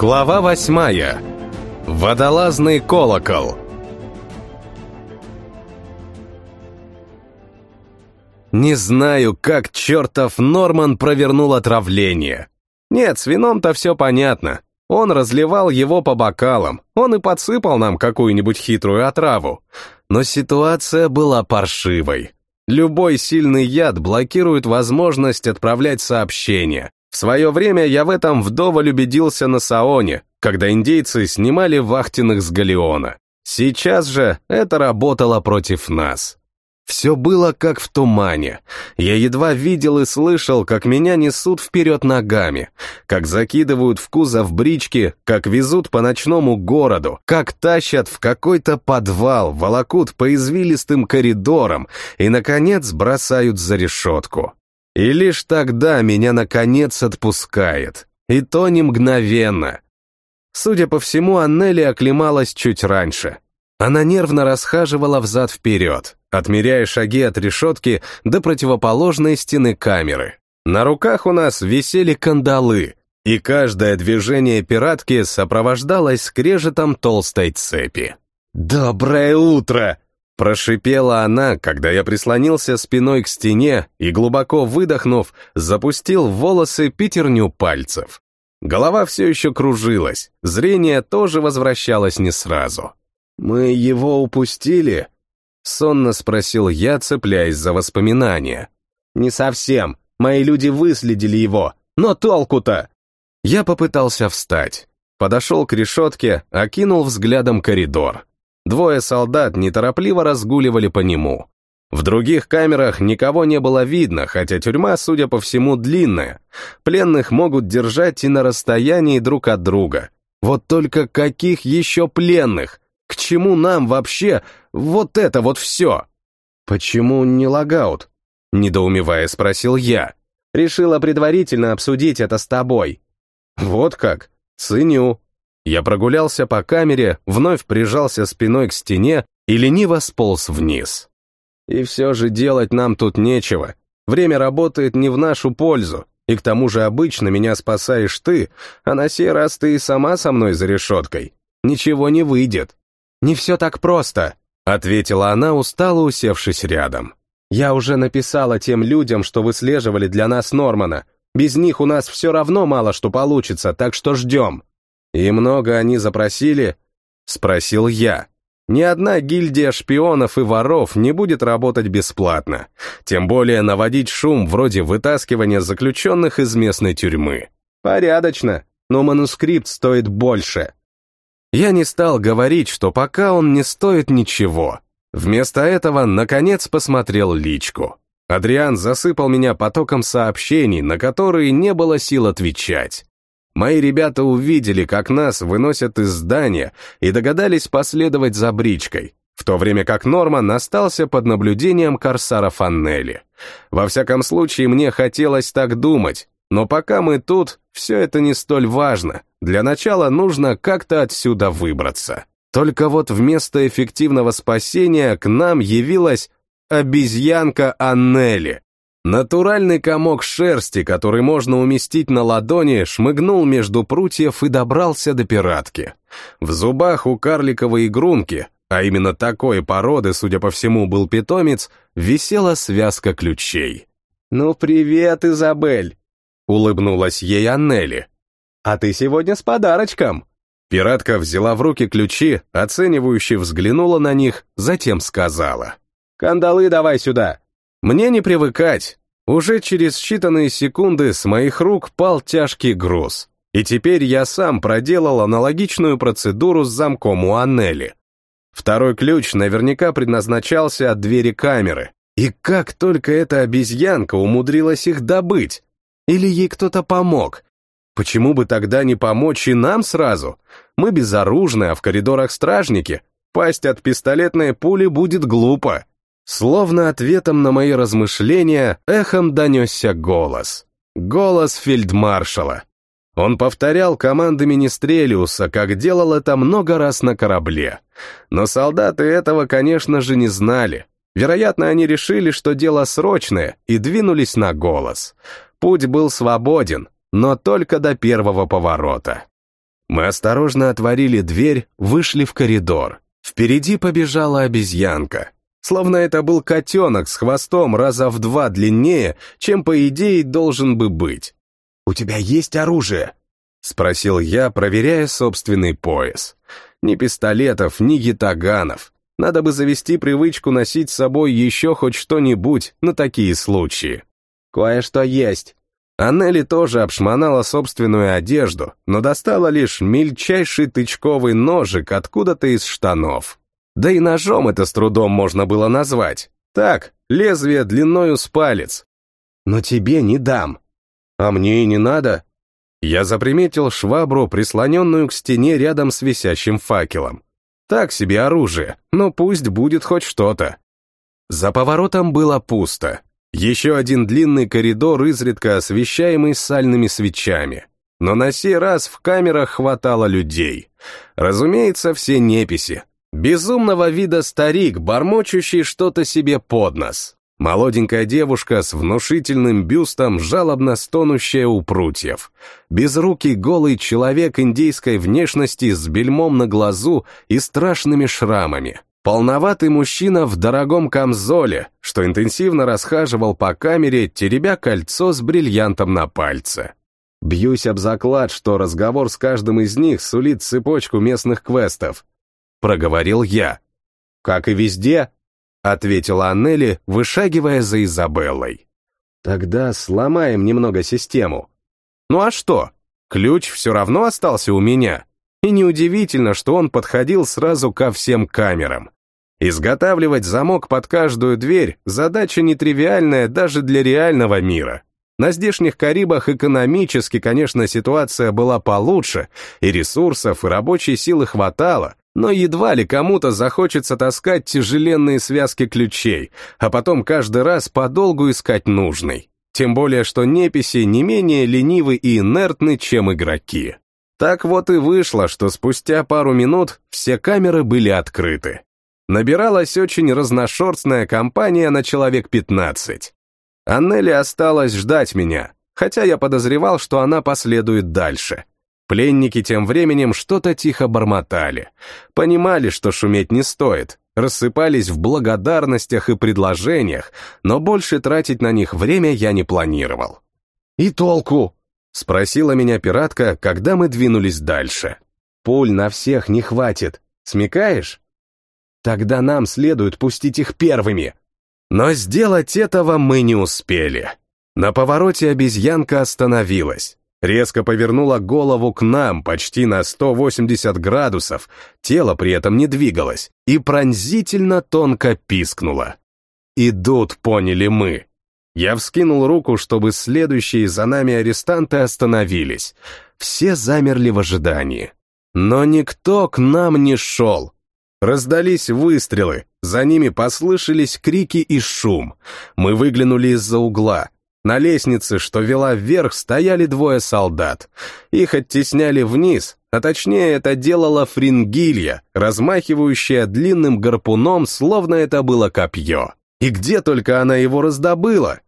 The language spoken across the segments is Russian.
Глава восьмая. Водолазный колокол. Не знаю, как чертов Норман провернул отравление. Нет, с вином-то все понятно. Он разливал его по бокалам, он и подсыпал нам какую-нибудь хитрую отраву. Но ситуация была паршивой. Любой сильный яд блокирует возможность отправлять сообщения. В свое время я в этом вдоволь убедился на Саоне, когда индейцы снимали вахтенных с Галеона. Сейчас же это работало против нас. Все было как в тумане. Я едва видел и слышал, как меня несут вперед ногами, как закидывают в кузов брички, как везут по ночному городу, как тащат в какой-то подвал, волокут по извилистым коридорам и, наконец, бросают за решетку. И лишь тогда меня, наконец, отпускает. И то не мгновенно. Судя по всему, Аннели оклемалась чуть раньше. Она нервно расхаживала взад-вперед, отмеряя шаги от решетки до противоположной стены камеры. На руках у нас висели кандалы, и каждое движение пиратки сопровождалось скрежетом толстой цепи. «Доброе утро!» Прошипела она, когда я прислонился спиной к стене и, глубоко выдохнув, запустил в волосы пятерню пальцев. Голова все еще кружилась, зрение тоже возвращалось не сразу. «Мы его упустили?» — сонно спросил я, цепляясь за воспоминания. «Не совсем. Мои люди выследили его. Но толку-то?» Я попытался встать. Подошел к решетке, окинул взглядом коридор. Двое солдат неторопливо разгуливали по нему. В других камерах никого не было видно, хотя тюрьма, судя по всему, длинная. Пленных могут держать и на расстоянии друг от друга. Вот только каких еще пленных? К чему нам вообще вот это вот все? Почему не логаут? Недоумевая спросил я. Решила предварительно обсудить это с тобой. Вот как? Ценю. Я прогулялся по камере, вновь прижался спиной к стене и лениво сполз вниз. И все же делать нам тут нечего. Время работает не в нашу пользу, и к тому же обычно меня спасаешь ты, а на сей раз ты и сама со мной за решеткой. Ничего не выйдет. «Не все так просто», — ответила она, устало усевшись рядом. «Я уже написала тем людям, что выслеживали для нас Нормана. Без них у нас все равно мало что получится, так что ждем». «И много они запросили?» — спросил я. Ни одна гильдия шпионов и воров не будет работать бесплатно, тем более наводить шум вроде вытаскивания заключенных из местной тюрьмы. Порядочно, но манускрипт стоит больше. Я не стал говорить, что пока он не стоит ничего. Вместо этого, наконец, посмотрел личку. Адриан засыпал меня потоком сообщений, на которые не было сил отвечать. Мои ребята увидели, как нас выносят из здания и догадались последовать за бричкой, в то время как Норман остался под наблюдением корсара Фаннелли. Во всяком случае, мне хотелось так думать, но пока мы тут, все это не столь важно. Для начала нужно как-то отсюда выбраться. Только вот вместо эффективного спасения к нам явилась обезьянка Аннели, Натуральный комок шерсти, который можно уместить на ладони, шмыгнул между прутьев и добрался до пиратки. В зубах у карликовой игрунки, а именно такой породы, судя по всему, был питомец, висела связка ключей. «Ну, привет, Изабель!» — улыбнулась ей Аннели. «А ты сегодня с подарочком!» Пиратка взяла в руки ключи, оценивающе взглянула на них, затем сказала. «Кандалы давай сюда, мне не привыкать. Уже через считанные секунды с моих рук пал тяжкий груз. И теперь я сам проделал аналогичную процедуру с замком у Аннели. Второй ключ наверняка предназначался от двери камеры. И как только эта обезьянка умудрилась их добыть? Или ей кто-то помог? Почему бы тогда не помочь и нам сразу? Мы безоружны, а в коридорах стражники. Пасть от пистолетной пули будет глупо. Словно ответом на мои размышления эхом донесся голос. Голос фельдмаршала. Он повторял команды Министрелиуса, как делал это много раз на корабле. Но солдаты этого, конечно же, не знали. Вероятно, они решили, что дело срочное, и двинулись на голос. Путь был свободен, но только до первого поворота. Мы осторожно отворили дверь, вышли в коридор. Впереди побежала обезьянка. Словно это был котенок с хвостом раза в два длиннее, чем, по идее, должен бы быть. «У тебя есть оружие?» — спросил я, проверяя собственный пояс. Ни пистолетов, ни ятаганов. Надо бы завести привычку носить с собой еще хоть что-нибудь на такие случаи. «Кое-что есть». Аннели тоже обшмонала собственную одежду, но достала лишь мельчайший тычковый ножик откуда-то из штанов. Да и ножом это с трудом можно было назвать. Так, лезвие длиною с палец. Но тебе не дам. А мне и не надо. Я заприметил швабру, прислоненную к стене рядом с висящим факелом. Так себе оружие, но пусть будет хоть что-то. За поворотом было пусто. Еще один длинный коридор, изредка освещаемый сальными свечами. Но на сей раз в камерах хватало людей. Разумеется, все неписи, Безумного вида старик, бормочущий что-то себе под нос. Молоденькая девушка с внушительным бюстом, жалобно стонущая у прутьев. Безрукий голый человек индейской внешности с бельмом на глазу и страшными шрамами. Полноватый мужчина в дорогом камзоле, что интенсивно расхаживал по камере, теребя кольцо с бриллиантом на пальце. Бьюсь об заклад, что разговор с каждым из них сулит цепочку местных квестов, — проговорил я. «Как и везде», — ответила Аннели, вышагивая за Изабеллой. «Тогда сломаем немного систему». «Ну а что? Ключ все равно остался у меня. И неудивительно, что он подходил сразу ко всем камерам. Изготавливать замок под каждую дверь — задача нетривиальная даже для реального мира. На здешних Карибах экономически, конечно, ситуация была получше, и ресурсов, и рабочей силы хватало, но едва ли кому-то захочется таскать тяжеленные связки ключей, а потом каждый раз подолгу искать нужный. Тем более, что неписи не менее ленивы и инертны, чем игроки. Так вот и вышло, что спустя пару минут все камеры были открыты. Набиралась очень разношерстная компания на человек 15. Аннели осталась ждать меня, хотя я подозревал, что она последует дальше. Пленники тем временем что-то тихо бормотали. Понимали, что шуметь не стоит, рассыпались в благодарностях и предложениях, но больше тратить на них время я не планировал. «И толку?» — спросила меня пиратка, когда мы двинулись дальше. «Пуль на всех не хватит. Смекаешь?» «Тогда нам следует пустить их первыми». Но сделать этого мы не успели. На повороте обезьянка остановилась. Резко повернула голову к нам почти на 180 градусов, тело при этом не двигалось, и пронзительно тонко пискнула. «Идут», поняли мы. Я вскинул руку, чтобы следующие за нами арестанты остановились. Все замерли в ожидании. Но никто к нам не шел. Раздались выстрелы, за ними послышались крики и шум. Мы выглянули из-за угла. На лестнице, что вела вверх, стояли двое солдат. Их оттесняли вниз, а точнее это делала фрингилья, размахивающая длинным гарпуном, словно это было копье. И где только она его раздобыла?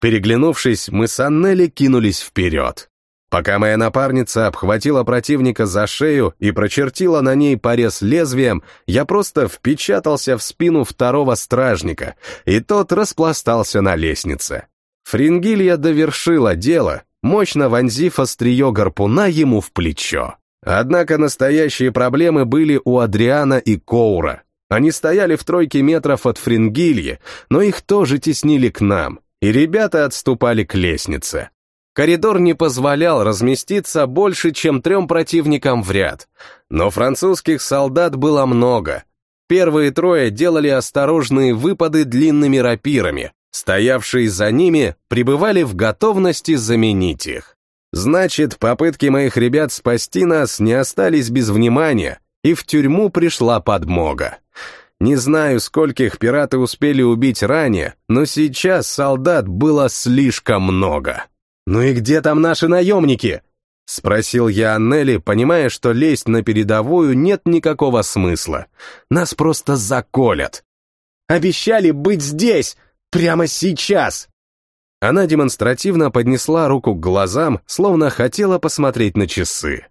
Переглянувшись, мы с Аннели кинулись вперед. Пока моя напарница обхватила противника за шею и прочертила на ней порез лезвием, я просто впечатался в спину второго стражника, и тот распластался на лестнице. Фрингилья довершила дело, мощно вонзив острие гарпуна ему в плечо. Однако настоящие проблемы были у Адриана и Коура. Они стояли в тройке метров от Фрингильи, но их тоже теснили к нам, и ребята отступали к лестнице. Коридор не позволял разместиться больше, чем трем противникам в ряд, но французских солдат было много. Первые трое делали осторожные выпады длинными рапирами, Стоявшие за ними пребывали в готовности заменить их. Значит, попытки моих ребят спасти нас не остались без внимания, и в тюрьму пришла подмога. Не знаю, скольких пираты успели убить ранее, но сейчас солдат было слишком много. «Ну и где там наши наемники?» — спросил я Аннели, понимая, что лезть на передовую нет никакого смысла. Нас просто заколят. «Обещали быть здесь!» Прямо сейчас!» Она демонстративно поднесла руку к глазам, словно хотела посмотреть на часы.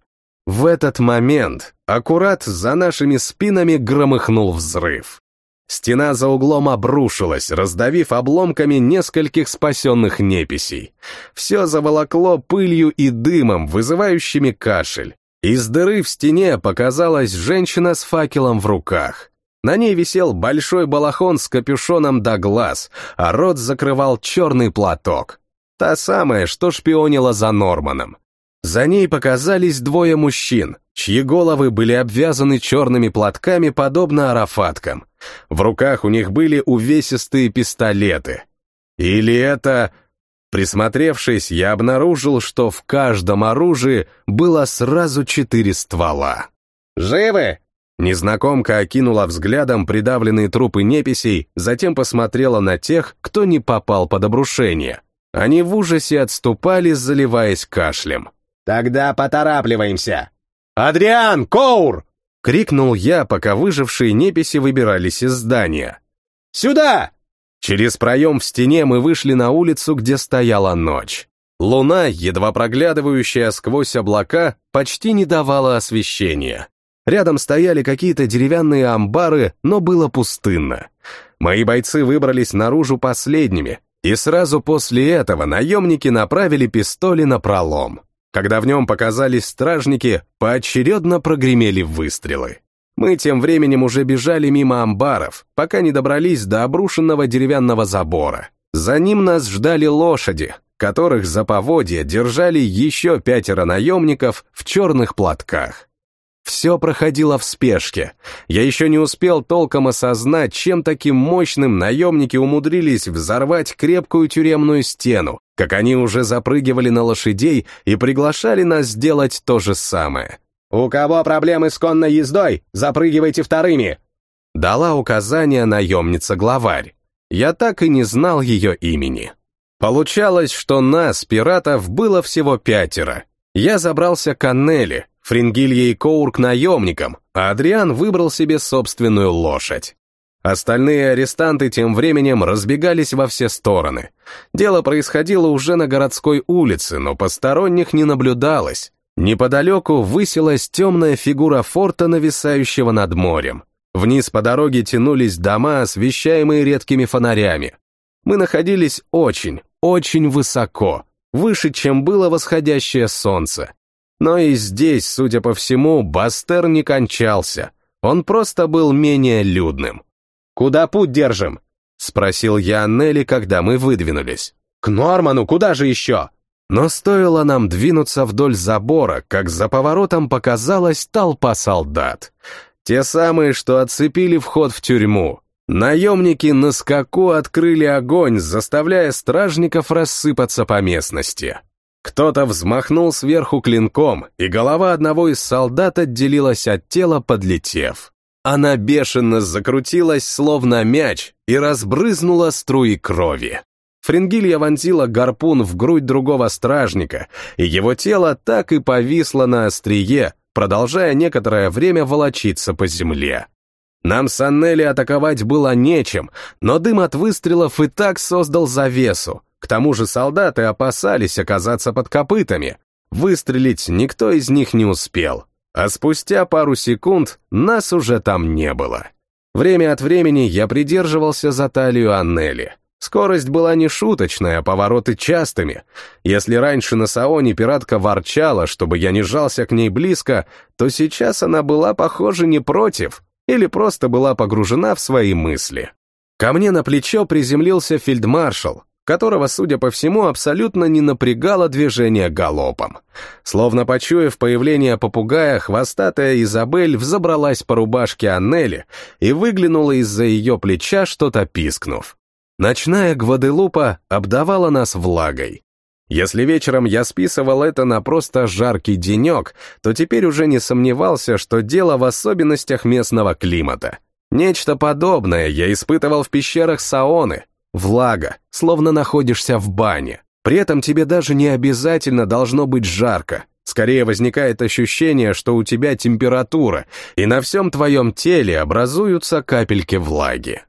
В этот момент аккурат за нашими спинами громыхнул взрыв. Стена за углом обрушилась, раздавив обломками нескольких спасенных неписей. Все заволокло пылью и дымом, вызывающими кашель. Из дыры в стене показалась женщина с факелом в руках. На ней висел большой балахон с капюшоном до глаз, а рот закрывал черный платок. Та самая, что шпионила за Норманом. За ней показались двое мужчин, чьи головы были обвязаны черными платками, подобно арафаткам. В руках у них были увесистые пистолеты. Или это... Присмотревшись, я обнаружил, что в каждом оружии было сразу четыре ствола. «Живы?» Незнакомка окинула взглядом придавленные трупы неписей, затем посмотрела на тех, кто не попал под обрушение. Они в ужасе отступали, заливаясь кашлем. «Тогда поторапливаемся!» «Адриан! Коур!» — крикнул я, пока выжившие неписи выбирались из здания. «Сюда!» Через проем в стене мы вышли на улицу, где стояла ночь. Луна, едва проглядывающая сквозь облака, почти не давала освещения. Рядом стояли какие-то деревянные амбары, но было пустынно. Мои бойцы выбрались наружу последними, и сразу после этого наемники направили пистоли на пролом. Когда в нем показались стражники, поочередно прогремели выстрелы. Мы тем временем уже бежали мимо амбаров, пока не добрались до обрушенного деревянного забора. За ним нас ждали лошади, которых за поводья держали еще пятеро наемников в черных платках. Все проходило в спешке. Я еще не успел толком осознать, чем таким мощным наемники умудрились взорвать крепкую тюремную стену, как они уже запрыгивали на лошадей и приглашали нас сделать то же самое. «У кого проблемы с конной ездой, запрыгивайте вторыми!» Дала указание наемница-главарь. Я так и не знал ее имени. Получалось, что нас, пиратов, было всего пятеро. Я забрался к Аннели, Фрингилья и Коур к наемникам, а Адриан выбрал себе собственную лошадь. Остальные арестанты тем временем разбегались во все стороны. Дело происходило уже на городской улице, но посторонних не наблюдалось. Неподалеку высилась темная фигура форта, нависающего над морем. Вниз по дороге тянулись дома, освещаемые редкими фонарями. Мы находились очень, очень высоко, выше, чем было восходящее солнце. Но и здесь, судя по всему, Бастер не кончался. Он просто был менее людным. «Куда путь держим?» — спросил я Нелли, когда мы выдвинулись. «К Норману, куда же еще?» Но стоило нам двинуться вдоль забора, как за поворотом показалась толпа солдат. Те самые, что отцепили вход в тюрьму. Наемники на скаку открыли огонь, заставляя стражников рассыпаться по местности. Кто-то взмахнул сверху клинком, и голова одного из солдат отделилась от тела, подлетев. Она бешено закрутилась, словно мяч, и разбрызнула струи крови. Фрингилья вонзила гарпун в грудь другого стражника, и его тело так и повисло на острие, продолжая некоторое время волочиться по земле. Нам с Аннели атаковать было нечем, но дым от выстрелов и так создал завесу, к тому же солдаты опасались оказаться под копытами. Выстрелить никто из них не успел. А спустя пару секунд нас уже там не было. Время от времени я придерживался за талию Аннели. Скорость была не шуточная, а повороты частыми. Если раньше на Саоне пиратка ворчала, чтобы я не жался к ней близко, то сейчас она была, похоже, не против, или просто была погружена в свои мысли. Ко мне на плечо приземлился фельдмаршал, которого, судя по всему, абсолютно не напрягало движение галопом. Словно почуяв появление попугая, хвостатая Изабель взобралась по рубашке Аннели и выглянула из-за ее плеча, что-то пискнув. Ночная Гваделупа обдавала нас влагой. Если вечером я списывал это на просто жаркий денек, то теперь уже не сомневался, что дело в особенностях местного климата. Нечто подобное я испытывал в пещерах Саоны, Влага, словно находишься в бане. При этом тебе даже не обязательно должно быть жарко. Скорее возникает ощущение, что у тебя температура, и на всем твоем теле образуются капельки влаги.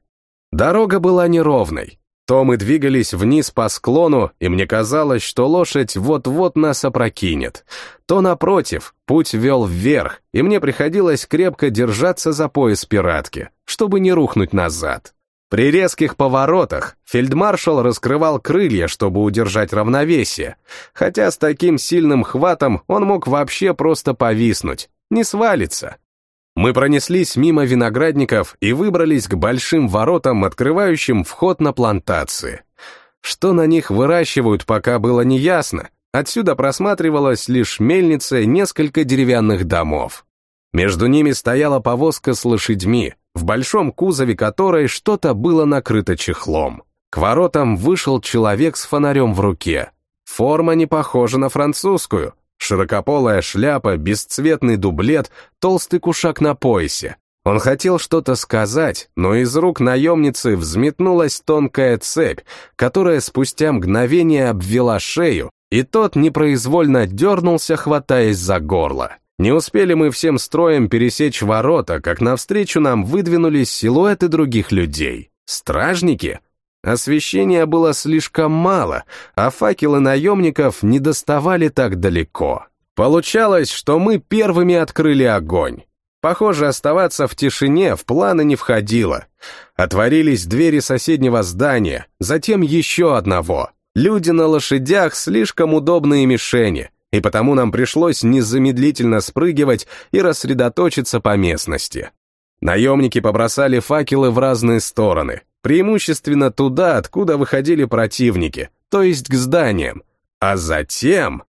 Дорога была неровной. То мы двигались вниз по склону, и мне казалось, что лошадь вот-вот нас опрокинет. То, напротив, путь вел вверх, и мне приходилось крепко держаться за пояс пиратки, чтобы не рухнуть назад. При резких поворотах фельдмаршал раскрывал крылья, чтобы удержать равновесие, хотя с таким сильным хватом он мог вообще просто повиснуть, не свалиться. Мы пронеслись мимо виноградников и выбрались к большим воротам, открывающим вход на плантации. Что на них выращивают, пока было неясно. Отсюда просматривалась лишь мельница и несколько деревянных домов. Между ними стояла повозка с лошадьми, в большом кузове которой что-то было накрыто чехлом. К воротам вышел человек с фонарем в руке. Форма не похожа на французскую, Широкополая шляпа, бесцветный дублет, толстый кушак на поясе. Он хотел что-то сказать, но из рук наемницы взметнулась тонкая цепь, которая спустя мгновение обвела шею, и тот непроизвольно дернулся, хватаясь за горло. Не успели мы всем строем пересечь ворота, как навстречу нам выдвинулись силуэты других людей. Стражники? Освещения было слишком мало, а факелы наемников не доставали так далеко. Получалось, что мы первыми открыли огонь. Похоже, оставаться в тишине в планы не входило. Отворились двери соседнего здания, затем еще одного. Люди на лошадях слишком удобные мишени, и потому нам пришлось незамедлительно спрыгивать и рассредоточиться по местности. Наемники побросали факелы в разные стороны, преимущественно туда, откуда выходили противники, то есть к зданиям. А затем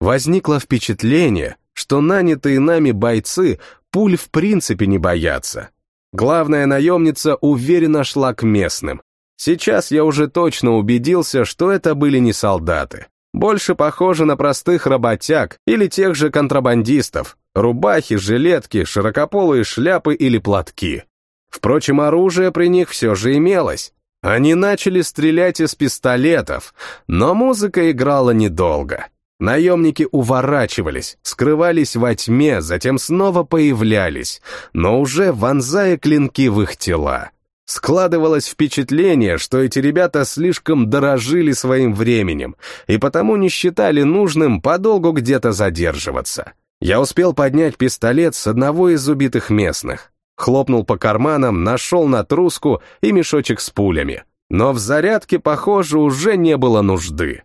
возникло впечатление, что нанятые нами бойцы пуль в принципе не боятся. Главная наемница уверенно шла к местным. Сейчас я уже точно убедился, что это были не солдаты. Больше похожи на простых работяг или тех же контрабандистов. Рубахи, жилетки, широкополые шляпы или платки. Впрочем, оружие при них все же имелось. Они начали стрелять из пистолетов, но музыка играла недолго. Наемники уворачивались, скрывались во тьме, затем снова появлялись, но уже вонзая клинки в их тела. Складывалось впечатление, что эти ребята слишком дорожили своим временем и потому не считали нужным подолгу где-то задерживаться. Я успел поднять пистолет с одного из убитых местных. Хлопнул по карманам, нашел натруску и мешочек с пулями. Но в зарядке, похоже, уже не было нужды.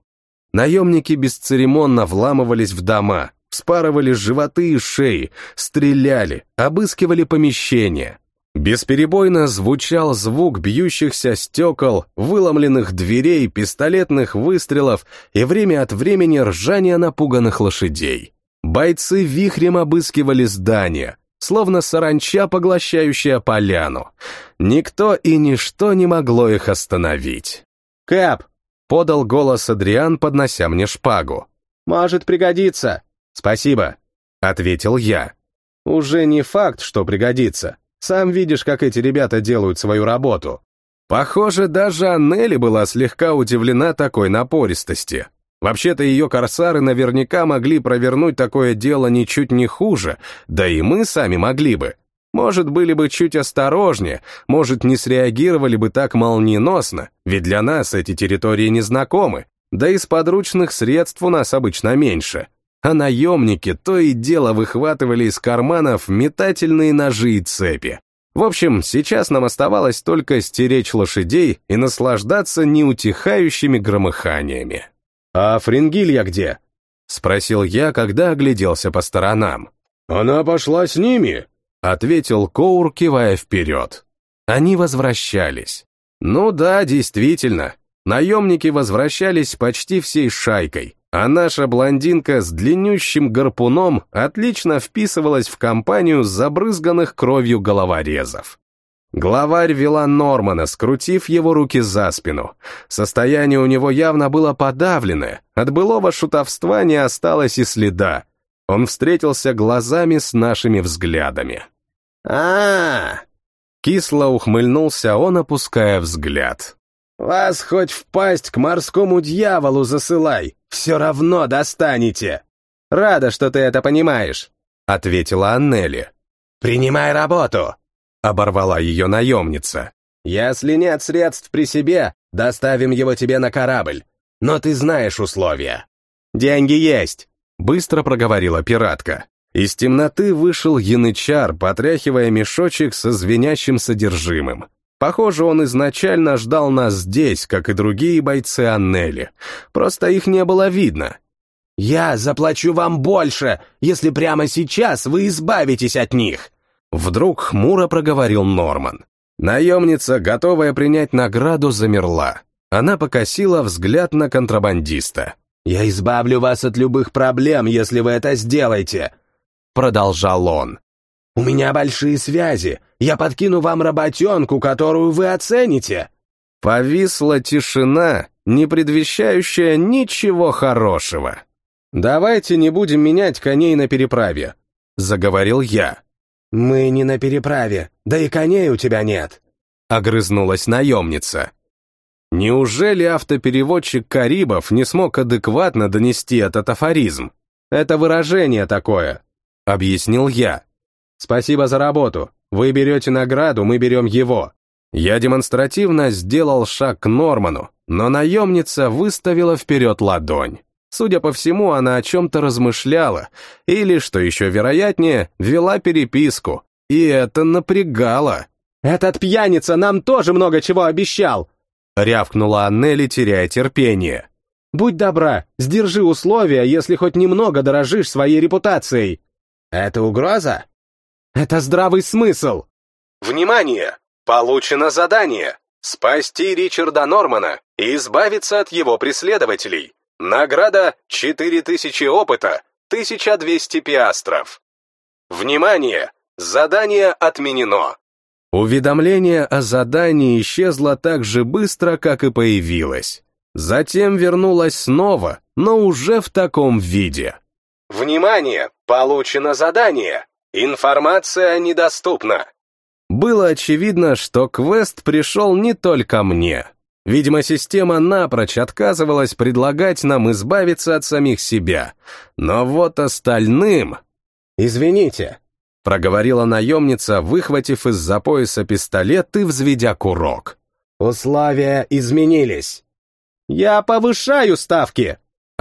Наемники бесцеремонно вламывались в дома, вспарывали животы и шеи, стреляли, обыскивали помещения. Бесперебойно звучал звук бьющихся стекол, выломленных дверей, пистолетных выстрелов и время от времени ржания напуганных лошадей. Бойцы вихрем обыскивали здания, словно саранча, поглощающая поляну. Никто и ничто не могло их остановить. «Кэп!» — подал голос Адриан, поднося мне шпагу. «Может пригодиться!» «Спасибо!» — ответил я. «Уже не факт, что пригодится. Сам видишь, как эти ребята делают свою работу». Похоже, даже Аннели была слегка удивлена такой напористости. Вообще-то ее корсары наверняка могли провернуть такое дело ничуть не хуже, да и мы сами могли бы. Может, были бы чуть осторожнее, может, не среагировали бы так молниеносно, ведь для нас эти территории не знакомы, да и с подручных средств у нас обычно меньше. А наемники то и дело выхватывали из карманов метательные ножи и цепи. В общем, сейчас нам оставалось только стеречь лошадей и наслаждаться неутихающими громыханиями. «А Фрингилья где?» — спросил я, когда огляделся по сторонам. «Она пошла с ними», — ответил Коур, кивая вперед. Они возвращались. Ну да, действительно. Наемники возвращались почти всей шайкой, а наша блондинка с длиннющим гарпуном отлично вписывалась в компанию забрызганных кровью головорезов. Главарь вела Нормана, скрутив его руки за спину. Состояние у него явно было подавленное, от былого шутовства не осталось и следа. Он встретился глазами с нашими взглядами. а, -а, -а Кисло ухмыльнулся он, опуская взгляд. «Вас хоть впасть к морскому дьяволу засылай, все равно достанете!» «Рада, что ты это понимаешь», — ответила Аннели. «Принимай работу!» — оборвала ее наемница. Если нет средств при себе, доставим его тебе на корабль. Но ты знаешь условия». «Деньги есть», — быстро проговорила пиратка. Из темноты вышел янычар, потряхивая мешочек со звенящим содержимым. Похоже, он изначально ждал нас здесь, как и другие бойцы Аннели. Просто их не было видно. «Я заплачу вам больше, если прямо сейчас вы избавитесь от них!» Вдруг хмуро проговорил Норман. Наемница, готовая принять награду, замерла. Она покосила взгляд на контрабандиста. «Я избавлю вас от любых проблем, если вы это сделаете», — продолжал он. «У меня большие связи. Я подкину вам работенку, которую вы оцените». Повисла тишина, не предвещающая ничего хорошего. «Давайте не будем менять коней на переправе», — заговорил я. «Мы не на переправе, да и коней у тебя нет», — огрызнулась наемница. Неужели автопереводчик Карибов не смог адекватно донести этот афоризм? Это выражение такое, — объяснил я. Спасибо за работу. Вы берете награду, мы берем его. Я демонстративно сделал шаг к Норману, но наемница выставила вперед ладонь. Судя по всему, она о чем-то размышляла, или, что еще вероятнее, вела переписку, и это напрягало. «Этот пьяница нам тоже много чего обещал!» — рявкнула Аннели, теряя терпение. «Будь добра, сдержи условия, если хоть немного дорожишь своей репутацией». «Это угроза?» «Это здравый смысл!» «Внимание! Получено задание! Спасти Ричарда Нормана и избавиться от его преследователей. Награда 4000 опыта, 1200 пиастров. Внимание! Задание отменено!» Уведомление о задании исчезло так же быстро, как и появилось. Затем вернулось снова, но уже в таком виде. «Внимание! Получено задание! Информация недоступна!» Было очевидно, что квест пришел не только мне. Видимо, система напрочь отказывалась предлагать нам избавиться от самих себя. Но вот остальным... «Извините», — проговорила наемница, выхватив из-за пояса пистолет и взведя курок. «Условия изменились». «Я повышаю ставки!»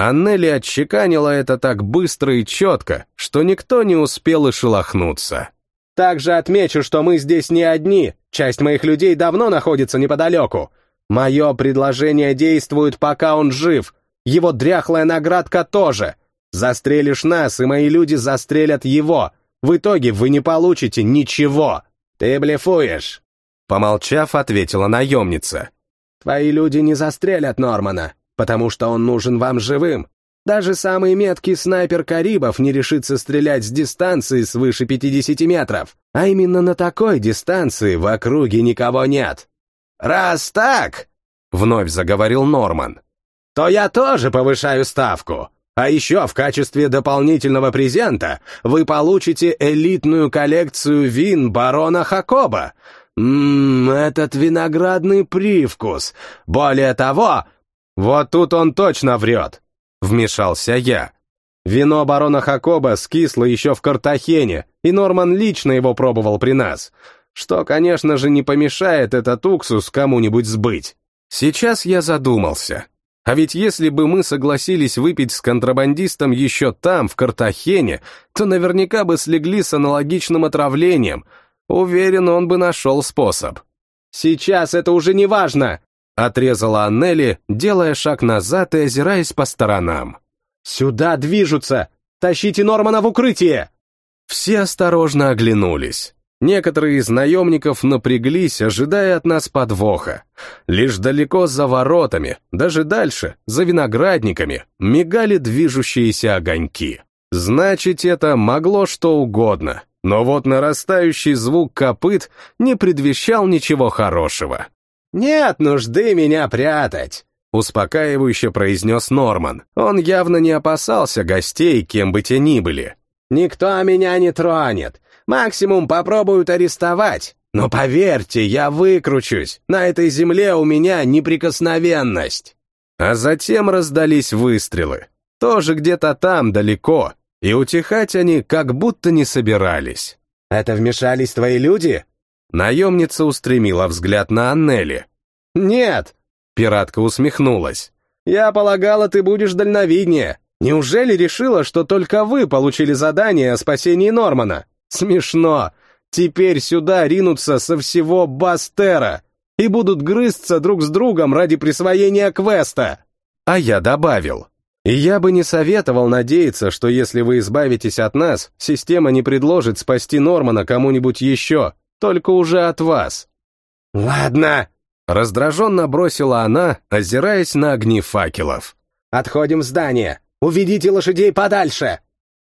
Аннели отчеканила это так быстро и четко, что никто не успел и шелохнуться. «Также отмечу, что мы здесь не одни, часть моих людей давно находится неподалеку. Мое предложение действует, пока он жив, его дряхлая наградка тоже. Застрелишь нас, и мои люди застрелят его, в итоге вы не получите ничего. Ты блефуешь. Помолчав, ответила наемница. Твои люди не застрелят Нормана, потому что он нужен вам живым. Даже самый меткий снайпер Карибов не решится стрелять с дистанции свыше 50 метров, а именно на такой дистанции в округе никого нет. «Раз так», — вновь заговорил Норман, — «то я тоже повышаю ставку. А еще в качестве дополнительного презента вы получите элитную коллекцию вин барона Хакоба. Ммм, этот виноградный привкус. Более того... Вот тут он точно врет, вмешался я. Вино барона Хакоба скисло еще в Картахене, и Норман лично его пробовал при нас. Что, конечно же, не помешает этот уксус кому-нибудь сбыть. Сейчас я задумался. А ведь если бы мы согласились выпить с контрабандистом еще там, в Картахене, то наверняка бы слегли с аналогичным отравлением. Уверен, он бы нашел способ. «Сейчас это уже не важно!» — отрезала Аннели, делая шаг назад и озираясь по сторонам. «Сюда движутся! Тащите Нормана в укрытие!» Все осторожно оглянулись. Некоторые из наемников напряглись, ожидая от нас подвоха. Лишь далеко за воротами, даже дальше, за виноградниками, мигали движущиеся огоньки. Значит, это могло что угодно, но вот нарастающий звук копыт не предвещал ничего хорошего. «Нет нужды меня прятать», — успокаивающе произнес Норман. Он явно не опасался гостей, кем бы те ни были. «Никто меня не тронет. Максимум попробуют арестовать. Но поверьте, я выкручусь. На этой земле у меня неприкосновенность. А затем раздались выстрелы. Тоже где-то там, далеко. И утихать они как будто не собирались. Это вмешались твои люди? Наемница устремила взгляд на Аннели. «Нет!» — пиратка усмехнулась. «Я полагала, ты будешь дальновиднее. Неужели решила, что только вы получили задание о спасении Нормана? Смешно. Теперь сюда ринутся со всего Бастера и будут грызться друг с другом ради присвоения квеста». А я добавил. И я бы не советовал надеяться, что если вы избавитесь от нас, система не предложит спасти Нормана кому-нибудь еще, только уже от вас. «Ладно», — раздраженно бросила она, озираясь на огни факелов. «Отходим в здание. Уведите лошадей подальше!»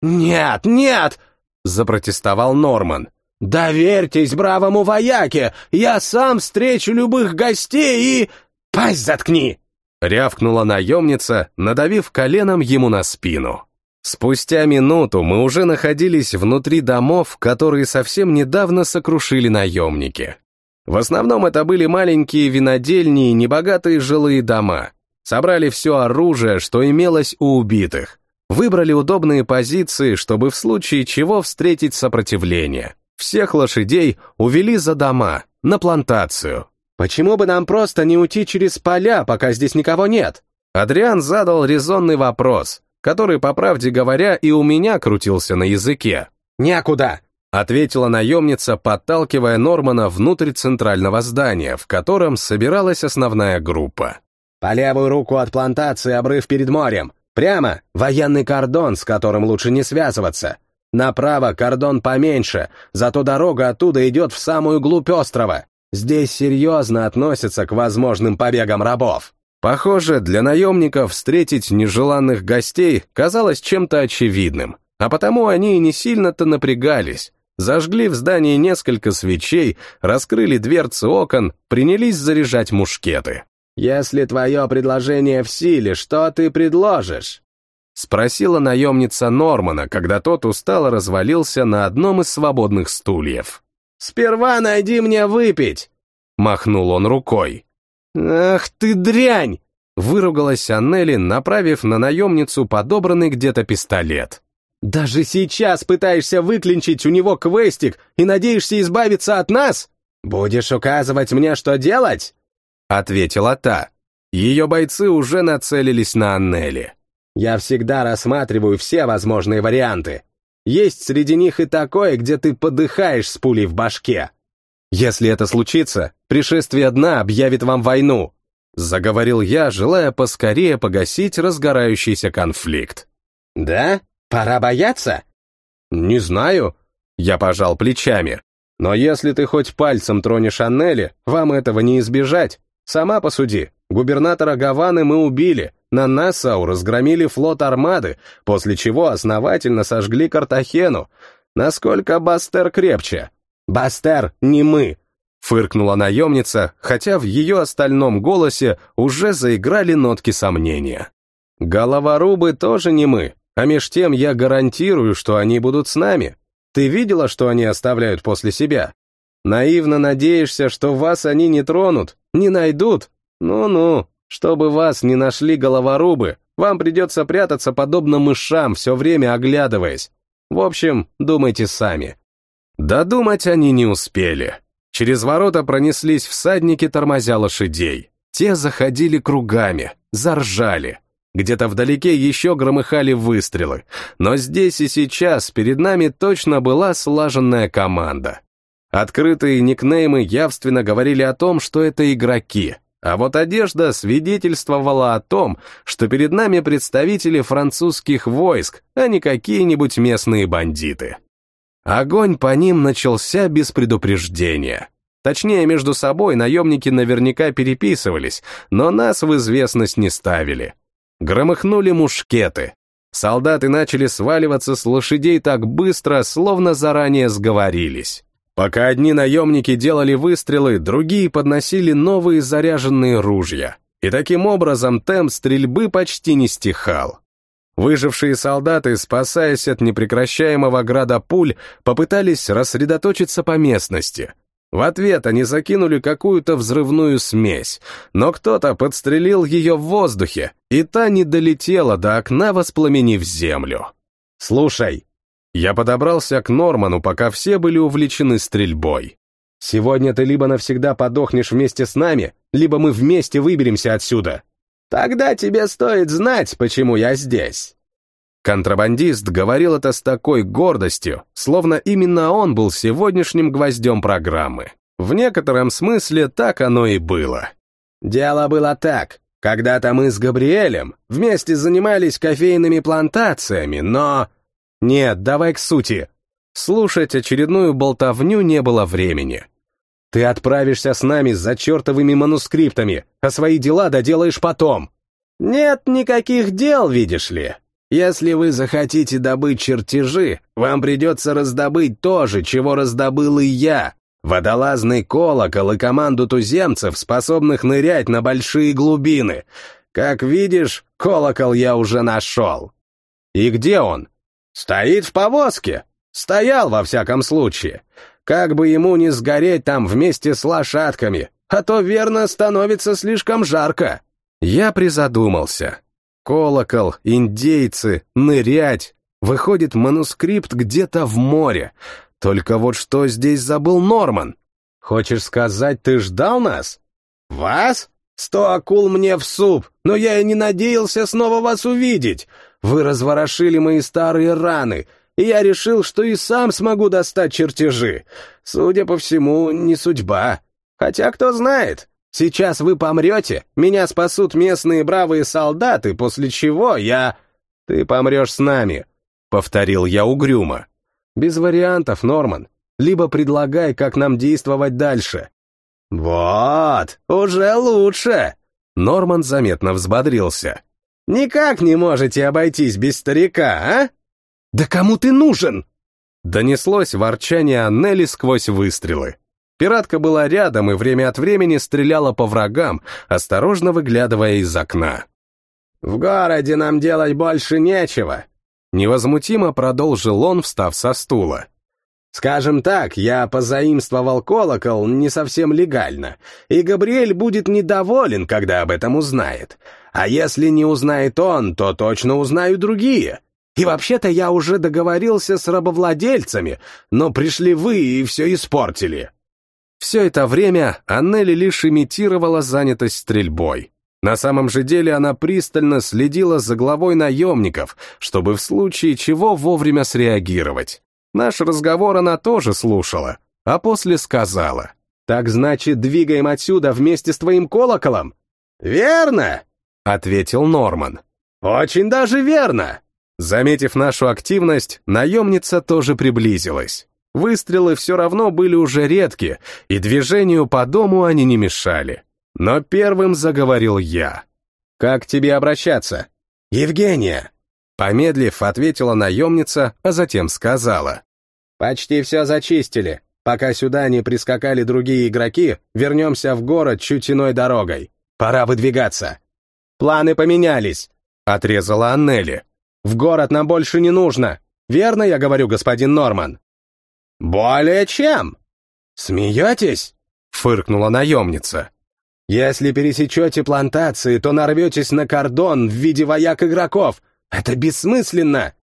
«Нет, нет!» — запротестовал Норман. «Доверьтесь бравому вояке! Я сам встречу любых гостей и... Пасть заткни!» Рявкнула наемница, надавив коленом ему на спину. Спустя минуту мы уже находились внутри домов, которые совсем недавно сокрушили наемники. В основном это были маленькие винодельни и небогатые жилые дома. Собрали все оружие, что имелось у убитых. Выбрали удобные позиции, чтобы в случае чего встретить сопротивление. Всех лошадей увели за дома, на плантацию. «Почему бы нам просто не уйти через поля, пока здесь никого нет?» Адриан задал резонный вопрос, который, по правде говоря, и у меня крутился на языке. «Некуда!» — ответила наемница, подталкивая Нормана внутрь центрального здания, в котором собиралась основная группа. По левую руку от плантации обрыв перед морем. Прямо — военный кордон, с которым лучше не связываться. Направо кордон поменьше, зато дорога оттуда идет в самую глубь острова. Здесь серьезно относятся к возможным побегам рабов. Похоже, для наемников встретить нежеланных гостей казалось чем-то очевидным, а потому они и не сильно-то напрягались. Зажгли в здании несколько свечей, раскрыли дверцы окон, принялись заряжать мушкеты. «Если твое предложение в силе, что ты предложишь?» Спросила наемница Нормана, когда тот устало развалился на одном из свободных стульев. «Сперва найди мне выпить!» Махнул он рукой. «Ах ты дрянь!» Выругалась Аннели, направив на наемницу подобранный где-то пистолет. «Даже сейчас пытаешься выклинчить у него квестик и надеешься избавиться от нас? Будешь указывать мне, что делать?» Ответила та. Ее бойцы уже нацелились на Аннели. «Я всегда рассматриваю все возможные варианты. Есть среди них и такое, где ты подыхаешь с пулей в башке». «Если это случится, пришествие дна объявит вам войну», заговорил я, желая поскорее погасить разгорающийся конфликт. «Да? Пора бояться?» «Не знаю», — я пожал плечами. «Но если ты хоть пальцем тронешь Аннели, вам этого не избежать. Сама посуди, губернатора Гаваны мы убили, на Нассау разгромили флот армады, после чего основательно сожгли Картахену. Насколько Бастер крепче? Бастер, не мы! Фыркнула наемница, хотя в ее остальном голосе уже заиграли нотки сомнения. Головорубы тоже не мы, а меж тем я гарантирую, что они будут с нами. Ты видела, что они оставляют после себя? Наивно надеешься, что вас они не тронут, не найдут. Ну-ну, чтобы вас не нашли головорубы, вам придется прятаться подобно мышам, все время оглядываясь. В общем, думайте сами. Додумать они не успели. Через ворота пронеслись всадники, тормозя лошадей. Те заходили кругами, заржали. Где-то вдалеке еще громыхали выстрелы, но здесь и сейчас перед нами точно была слаженная команда. Открытые никнеймы явственно говорили о том, что это игроки, а вот одежда свидетельствовала о том, что перед нами представители французских войск, а не какие-нибудь местные бандиты. Огонь по ним начался без предупреждения. Точнее, между собой наемники наверняка переписывались, но нас в известность не ставили. Громыхнули мушкеты. Солдаты начали сваливаться с лошадей так быстро, словно заранее сговорились. Пока одни наемники делали выстрелы, другие подносили новые заряженные ружья. И таким образом темп стрельбы почти не стихал. Выжившие солдаты, спасаясь от непрекращаемого града пуль, попытались рассредоточиться по местности. В ответ они закинули какую-то взрывную смесь, но кто-то подстрелил ее в воздухе, и та не долетела до окна, воспламенив землю. «Слушай», я подобрался к Норману, пока все были увлечены стрельбой. Сегодня ты либо навсегда подохнешь вместе с нами, либо мы вместе выберемся отсюда. Тогда тебе стоит знать, почему я здесь». Контрабандист говорил это с такой гордостью, словно именно он был сегодняшним гвоздем программы. В некотором смысле так оно и было. «Дело было так. Когда-то мы с Габриэлем вместе занимались кофейными плантациями, но...» «Нет, давай к сути». Слушать очередную болтовню не было времени. «Ты отправишься с нами за чертовыми манускриптами, а свои дела доделаешь потом». «Нет никаких дел, видишь ли. Если вы захотите добыть чертежи, вам придется раздобыть то же, чего раздобыл и я. Водолазный колокол и команду туземцев, способных нырять на большие глубины. Как видишь, колокол я уже нашел. И где он? Стоит в повозке. Стоял, во всяком случае. Как бы ему не сгореть там вместе с лошадками, а то верно становится слишком жарко. Я призадумался. Колокол, индейцы, нырять. Выходит, манускрипт где-то в море. Только вот что здесь забыл Норман? Хочешь сказать, ты ждал нас? Вас? Сто акул мне в суп, но я и не надеялся снова вас увидеть. Вы разворошили мои старые раны, и я решил, что и сам смогу достать чертежи. Судя по всему, не судьба. Хотя кто знает, Сейчас вы помрете, меня спасут местные бравые солдаты, после чего я... Ты помрешь с нами, — повторил я угрюмо. Без вариантов, Норман. Либо предлагай, как нам действовать дальше. Вот, уже лучше. Норман заметно взбодрился. Никак не можете обойтись без старика, а? Да кому ты нужен? Донеслось ворчание Аннели сквозь выстрелы. Пиратка была рядом и время от времени стреляла по врагам, осторожно выглядывая из окна. «В городе нам делать больше нечего», — невозмутимо продолжил он, встав со стула. «Скажем так, я позаимствовал колокол не совсем легально, и Габриэль будет недоволен, когда об этом узнает. А если не узнает он, то точно узнаю другие. И вообще-то я уже договорился с рабовладельцами, но пришли вы и все испортили». Все это время Аннели лишь имитировала занятость стрельбой. На самом же деле она пристально следила за главой наемников, чтобы в случае чего вовремя среагировать. Наш разговор она тоже слушала, а после сказала. «Так значит, двигаем отсюда вместе с твоим колоколом?» «Верно!» — ответил Норман. «Очень даже верно!» Заметив нашу активность, наемница тоже приблизилась. Выстрелы все равно были уже редки, и движению по дому они не мешали. Но первым заговорил я. «Как к тебе обращаться?» «Евгения!» Помедлив, ответила наемница, а затем сказала. «Почти все зачистили. Пока сюда не прискакали другие игроки, вернемся в город чуть иной дорогой. Пора выдвигаться». «Планы поменялись», — отрезала Аннели. «В город нам больше не нужно. Верно я говорю, господин Норман?» «Более чем!» «Смеетесь?» — фыркнула наемница. «Если пересечете плантации, то нарветесь на кордон в виде вояк игроков. Это бессмысленно!»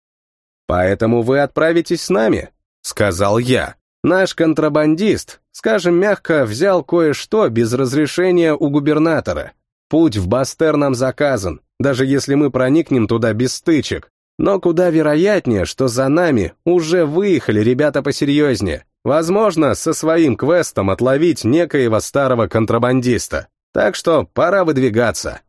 «Поэтому вы отправитесь с нами», — сказал я. «Наш контрабандист, скажем мягко, взял кое-что без разрешения у губернатора. Путь в Бастер нам заказан, даже если мы проникнем туда без стычек. Но куда вероятнее, что за нами уже выехали ребята посерьезнее. Возможно, со своим квестом отловить некоего старого контрабандиста. Так что пора выдвигаться.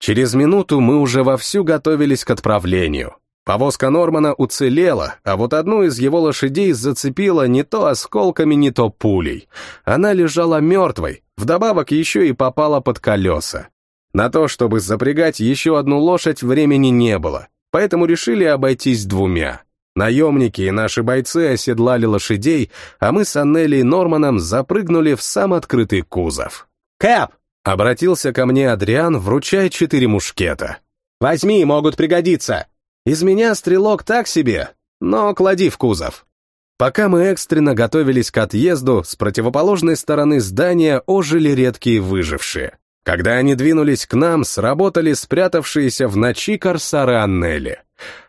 Через минуту мы уже вовсю готовились к отправлению. Повозка Нормана уцелела, а вот одну из его лошадей зацепила не то осколками, не то пулей. Она лежала мертвой, вдобавок еще и попала под колеса. На то, чтобы запрягать еще одну лошадь, времени не было поэтому решили обойтись двумя. Наемники и наши бойцы оседлали лошадей, а мы с Аннели и Норманом запрыгнули в сам открытый кузов. «Кэп!» — обратился ко мне Адриан, вручая четыре мушкета. «Возьми, могут пригодиться!» Из меня стрелок так себе, но клади в кузов. Пока мы экстренно готовились к отъезду, с противоположной стороны здания ожили редкие выжившие. Когда они двинулись к нам, сработали спрятавшиеся в ночи корсары Аннели.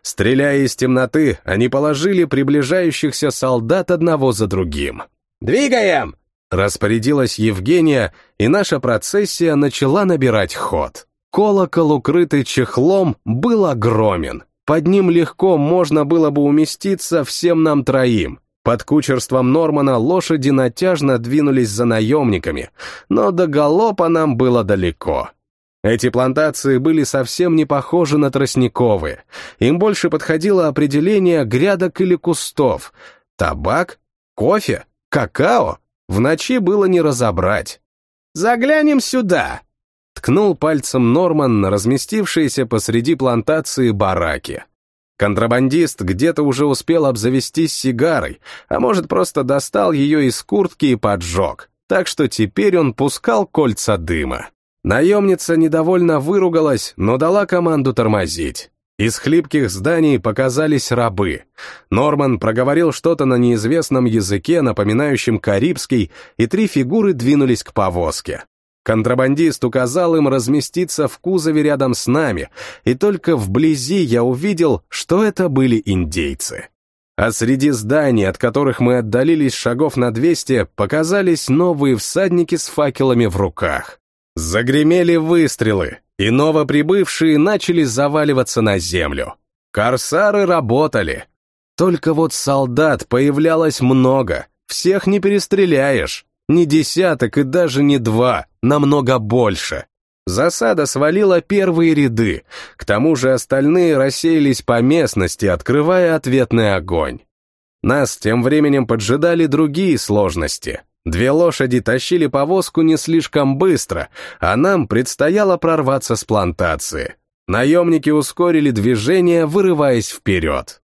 Стреляя из темноты, они положили приближающихся солдат одного за другим. «Двигаем!» Распорядилась Евгения, и наша процессия начала набирать ход. Колокол, укрытый чехлом, был огромен. Под ним легко можно было бы уместиться всем нам троим. Под кучерством Нормана лошади натяжно двинулись за наемниками, но до галопа нам было далеко. Эти плантации были совсем не похожи на тростниковые. Им больше подходило определение грядок или кустов. Табак? Кофе? Какао? В ночи было не разобрать. «Заглянем сюда!» Ткнул пальцем Норман на разместившиеся посреди плантации бараки. Контрабандист где-то уже успел обзавестись сигарой, а может, просто достал ее из куртки и поджег, так что теперь он пускал кольца дыма. Наемница недовольно выругалась, но дала команду тормозить. Из хлипких зданий показались рабы. Норман проговорил что-то на неизвестном языке, напоминающем карибский, и три фигуры двинулись к повозке. Контрабандист указал им разместиться в кузове рядом с нами, и только вблизи я увидел, что это были индейцы. А среди зданий, от которых мы отдалились шагов на 200, показались новые всадники с факелами в руках. Загремели выстрелы, и новоприбывшие начали заваливаться на землю. Корсары работали. Только вот солдат появлялось много, всех не перестреляешь. Не десяток и даже не два, намного больше. Засада свалила первые ряды, к тому же остальные рассеялись по местности, открывая ответный огонь. Нас тем временем поджидали другие сложности. Две лошади тащили повозку не слишком быстро, а нам предстояло прорваться с плантации. Наемники ускорили движение, вырываясь вперед.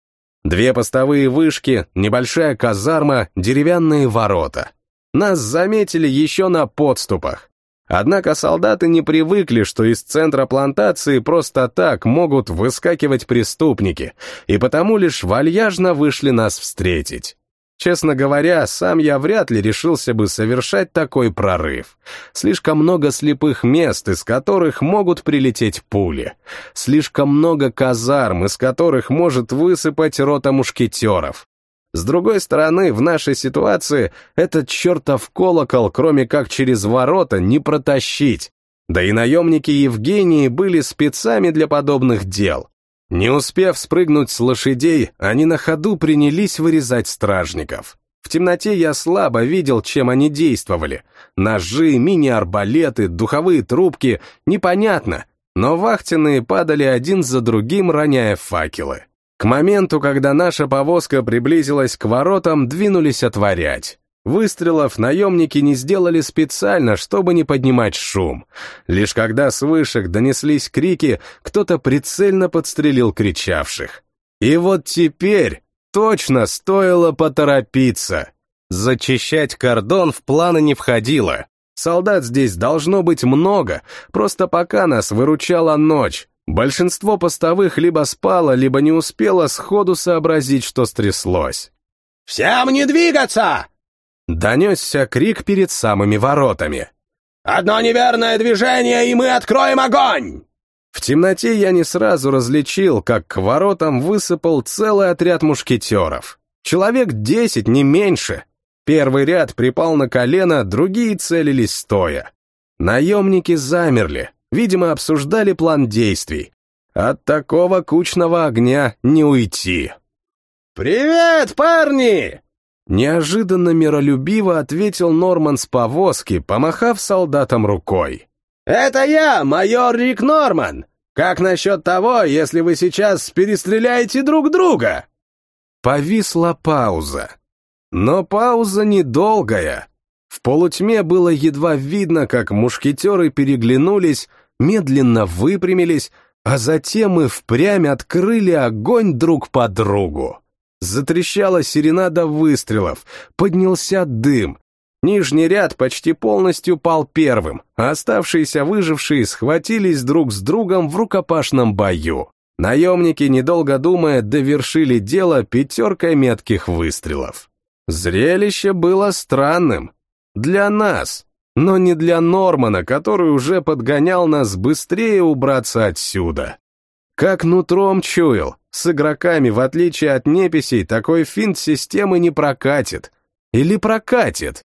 Две постовые вышки, небольшая казарма, деревянные ворота. Нас заметили еще на подступах. Однако солдаты не привыкли, что из центра плантации просто так могут выскакивать преступники, и потому лишь вальяжно вышли нас встретить. Честно говоря, сам я вряд ли решился бы совершать такой прорыв. Слишком много слепых мест, из которых могут прилететь пули. Слишком много казарм, из которых может высыпать рота мушкетеров. С другой стороны, в нашей ситуации этот чертов колокол, кроме как через ворота, не протащить. Да и наемники Евгении были спецами для подобных дел. Не успев спрыгнуть с лошадей, они на ходу принялись вырезать стражников. В темноте я слабо видел, чем они действовали. Ножи, мини-арбалеты, духовые трубки — непонятно, но вахтенные падали один за другим, роняя факелы. К моменту, когда наша повозка приблизилась к воротам, двинулись отворять. Выстрелов наемники не сделали специально, чтобы не поднимать шум. Лишь когда с вышек донеслись крики, кто-то прицельно подстрелил кричавших. И вот теперь точно стоило поторопиться. Зачищать кордон в планы не входило. Солдат здесь должно быть много, просто пока нас выручала ночь, Большинство постовых либо спало, либо не успело сходу сообразить, что стряслось. «Всем не двигаться!» Донесся крик перед самыми воротами. «Одно неверное движение, и мы откроем огонь!» В темноте я не сразу различил, как к воротам высыпал целый отряд мушкетеров. Человек десять, не меньше. Первый ряд припал на колено, другие целились стоя. Наемники замерли, Видимо, обсуждали план действий. От такого кучного огня не уйти. «Привет, парни!» Неожиданно миролюбиво ответил Норман с повозки, помахав солдатам рукой. «Это я, майор Рик Норман! Как насчет того, если вы сейчас перестреляете друг друга?» Повисла пауза. Но пауза недолгая. В полутьме было едва видно, как мушкетеры переглянулись, медленно выпрямились, а затем и впрямь открыли огонь друг по другу. Затрещала серенада выстрелов, поднялся дым. Нижний ряд почти полностью пал первым, а оставшиеся выжившие схватились друг с другом в рукопашном бою. Наемники, недолго думая, довершили дело пятеркой метких выстрелов. Зрелище было странным. Для нас, но не для Нормана, который уже подгонял нас быстрее убраться отсюда. Как нутром чуял, с игроками, в отличие от неписей, такой финт системы не прокатит. Или прокатит.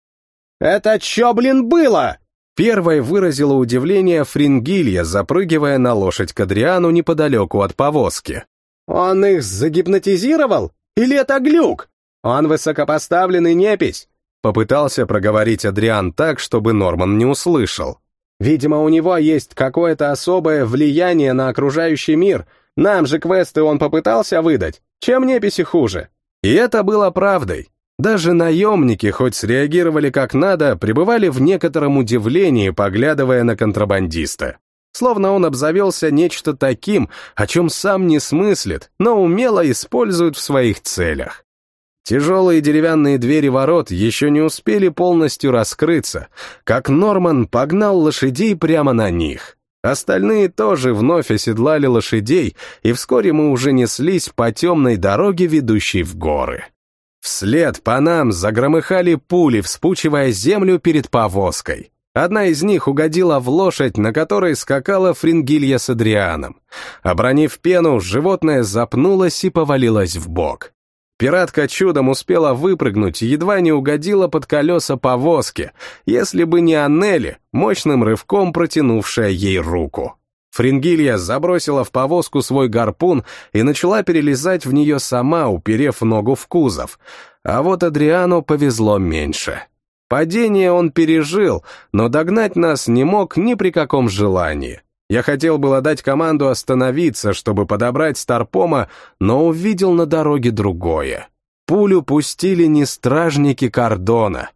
Это чё, блин, было?» Первой выразила удивление Фрингилья, запрыгивая на лошадь к Адриану неподалеку от повозки. «Он их загипнотизировал? Или это глюк? Он высокопоставленный непись!» Попытался проговорить Адриан так, чтобы Норман не услышал. «Видимо, у него есть какое-то особое влияние на окружающий мир. Нам же квесты он попытался выдать. Чем неписи хуже?» И это было правдой. Даже наемники, хоть среагировали как надо, пребывали в некотором удивлении, поглядывая на контрабандиста. Словно он обзавелся нечто таким, о чем сам не смыслит, но умело использует в своих целях. Тяжелые деревянные двери ворот еще не успели полностью раскрыться, как Норман погнал лошадей прямо на них. Остальные тоже вновь оседлали лошадей, и вскоре мы уже неслись по темной дороге, ведущей в горы. Вслед по нам загромыхали пули, вспучивая землю перед повозкой. Одна из них угодила в лошадь, на которой скакала Фрингилья с Адрианом. Обронив пену, животное запнулось и повалилось в бок. Пиратка чудом успела выпрыгнуть едва не угодила под колеса повозки, если бы не Аннели, мощным рывком протянувшая ей руку. Фрингилья забросила в повозку свой гарпун и начала перелезать в нее сама, уперев ногу в кузов. А вот Адриану повезло меньше. Падение он пережил, но догнать нас не мог ни при каком желании. Я хотел было дать команду остановиться, чтобы подобрать Старпома, но увидел на дороге другое. Пулю пустили не стражники кордона.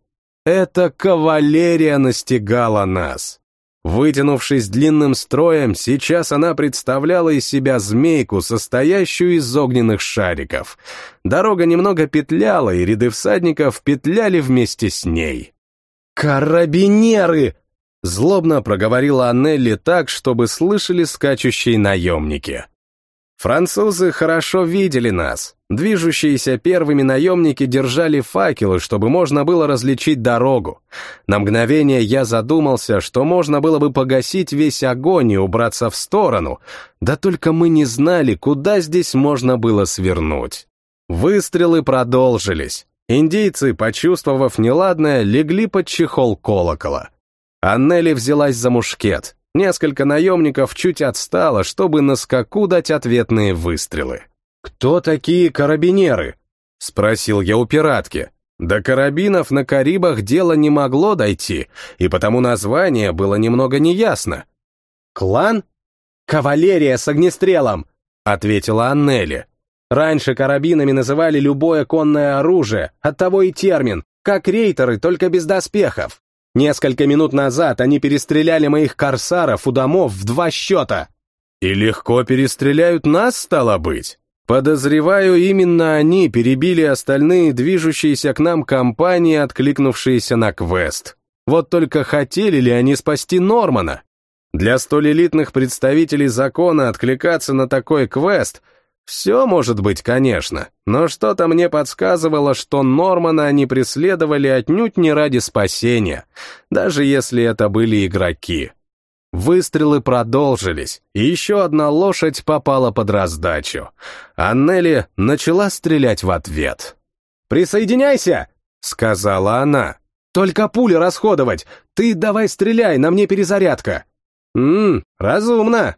Это кавалерия настигала нас. Вытянувшись длинным строем, сейчас она представляла из себя змейку, состоящую из огненных шариков. Дорога немного петляла, и ряды всадников петляли вместе с ней. «Карабинеры!» — злобно проговорила Аннелли так, чтобы слышали скачущие наемники. Французы хорошо видели нас. Движущиеся первыми наемники держали факелы, чтобы можно было различить дорогу. На мгновение я задумался, что можно было бы погасить весь огонь и убраться в сторону, да только мы не знали, куда здесь можно было свернуть. Выстрелы продолжились. Индейцы, почувствовав неладное, легли под чехол колокола. Аннели взялась за мушкет. Несколько наемников чуть отстало, чтобы на скаку дать ответные выстрелы. «Кто такие карабинеры?» — спросил я у пиратки. До карабинов на Карибах дело не могло дойти, и потому название было немного неясно. «Клан? Кавалерия с огнестрелом!» — ответила Аннели. «Раньше карабинами называли любое конное оружие, оттого и термин, как рейтеры, только без доспехов. Несколько минут назад они перестреляли моих корсаров у домов в два счета. И легко перестреляют нас, стало быть. Подозреваю, именно они перебили остальные движущиеся к нам компании, откликнувшиеся на квест. Вот только хотели ли они спасти Нормана? Для столь элитных представителей закона откликаться на такой квест все может быть, конечно, но что-то мне подсказывало, что Нормана они преследовали отнюдь не ради спасения, даже если это были игроки. Выстрелы продолжились, и еще одна лошадь попала под раздачу. Аннели начала стрелять в ответ. «Присоединяйся!» — сказала она. «Только пули расходовать! Ты давай стреляй, на мне перезарядка!» «Ммм, разумно!»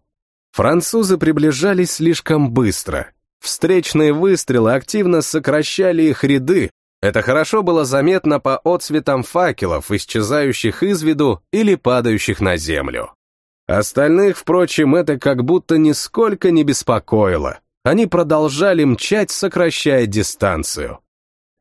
Французы приближались слишком быстро. Встречные выстрелы активно сокращали их ряды. Это хорошо было заметно по отсветам факелов, исчезающих из виду или падающих на землю. Остальных, впрочем, это как будто нисколько не беспокоило. Они продолжали мчать, сокращая дистанцию.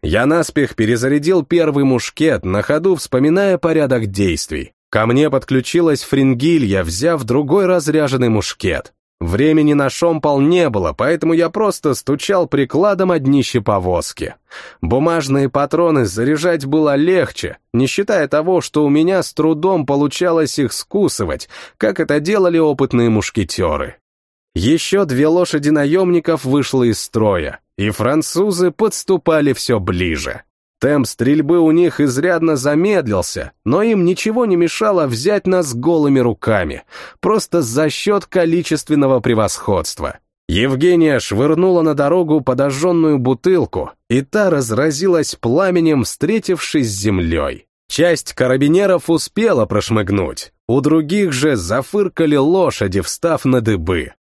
Я наспех перезарядил первый мушкет, на ходу вспоминая порядок действий. Ко мне подключилась Фрингилья, взяв другой разряженный мушкет. Времени на шомпол не было, поэтому я просто стучал прикладом о днище повозки. Бумажные патроны заряжать было легче, не считая того, что у меня с трудом получалось их скусывать, как это делали опытные мушкетеры. Еще две лошади наемников вышло из строя, и французы подступали все ближе. Темп стрельбы у них изрядно замедлился, но им ничего не мешало взять нас голыми руками, просто за счет количественного превосходства. Евгения швырнула на дорогу подожженную бутылку, и та разразилась пламенем, встретившись с землей. Часть карабинеров успела прошмыгнуть, у других же зафыркали лошади, встав на дыбы.